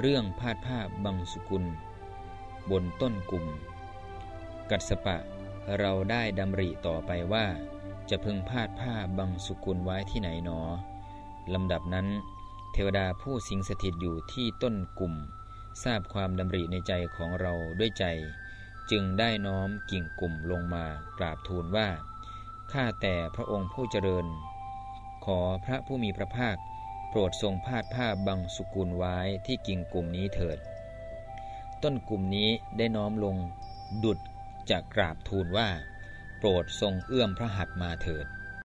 เรื่องพาดผ้าบังสุกุล บนต้นกลุ่ม กัสปะเราได้ดำริต่อไปว่า จะพึงพาดผ้าบังสุกุลไว้ที่ไหนหนอลำดับนั้น เทวดาผู้สิงสถิตอยู่ที่ต้นกลุ่ม ทราบความดำริในใจของเราด้วยใจ จึงได้น้อมกิ่งกลุ่มลงมากราบทูลว่าข้าแต่พระองค์ผู้เจริญ ขอพระผู้มีพระภาค โปรดทรงพาดผ้าบังสุกุลไว้ที่กิ่งกลุ่มนี้เถิด ต้นกลุ่มนี้ได้น้อมลงดุดจะกราบทูลว่า โปรดทรงเอื้อมพระหัตถ์มาเถิด